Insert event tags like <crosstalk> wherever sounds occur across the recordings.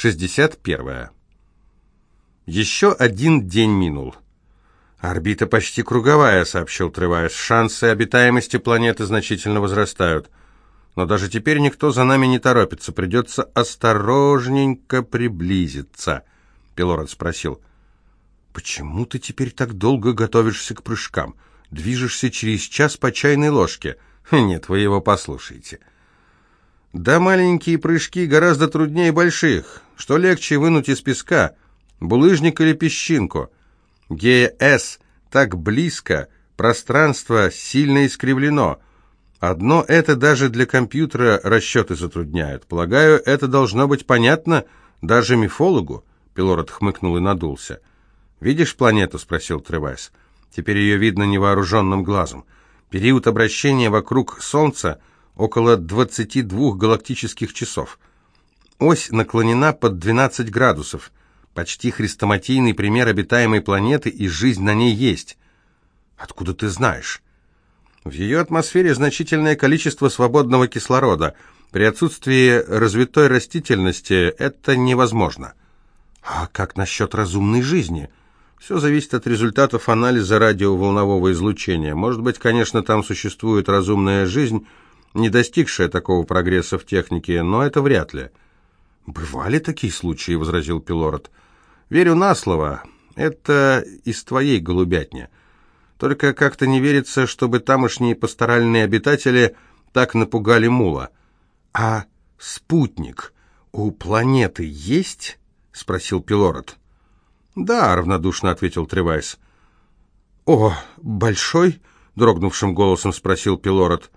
61. Еще один день минул. «Орбита почти круговая», — сообщил Тревайс. «Шансы обитаемости планеты значительно возрастают. Но даже теперь никто за нами не торопится. Придется осторожненько приблизиться», — Пилород спросил. «Почему ты теперь так долго готовишься к прыжкам? Движешься через час по чайной ложке?» <laughs> «Нет, вы его послушайте». Да маленькие прыжки гораздо труднее больших. Что легче вынуть из песка, булыжник или песчинку? ГС так близко, пространство сильно искривлено. Одно это даже для компьютера расчеты затрудняет. Полагаю, это должно быть понятно даже мифологу. Пилород хмыкнул и надулся. «Видишь планету?» — спросил Тревайс. «Теперь ее видно невооруженным глазом. Период обращения вокруг Солнца — около 22 галактических часов. Ось наклонена под 12 градусов. Почти хрестоматийный пример обитаемой планеты, и жизнь на ней есть. Откуда ты знаешь? В ее атмосфере значительное количество свободного кислорода. При отсутствии развитой растительности это невозможно. А как насчет разумной жизни? Все зависит от результатов анализа радиоволнового излучения. Может быть, конечно, там существует разумная жизнь, не достигшая такого прогресса в технике, но это вряд ли. «Бывали такие случаи», — возразил Пилород. «Верю на слово. Это из твоей голубятни. Только как-то не верится, чтобы тамошние пасторальные обитатели так напугали мула. А спутник у планеты есть?» — спросил Пилород. «Да», — равнодушно ответил Тревайс. «О, большой?» — дрогнувшим голосом спросил Пилород.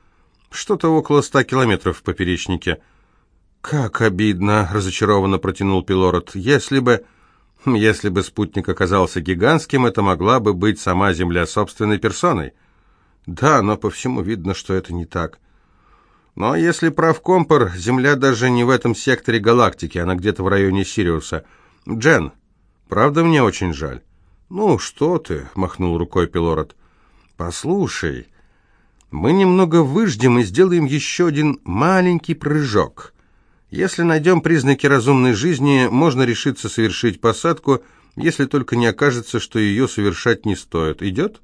Что-то около ста километров в поперечнике. «Как обидно!» — разочарованно протянул Пилород. «Если бы...» «Если бы спутник оказался гигантским, это могла бы быть сама Земля собственной персоной». «Да, но по всему видно, что это не так». «Но если прав компор, Земля даже не в этом секторе галактики, она где-то в районе Сириуса. Джен, правда мне очень жаль?» «Ну, что ты?» — махнул рукой Пилород. «Послушай...» Мы немного выждем и сделаем еще один маленький прыжок. Если найдем признаки разумной жизни, можно решиться совершить посадку, если только не окажется, что ее совершать не стоит. Идет?»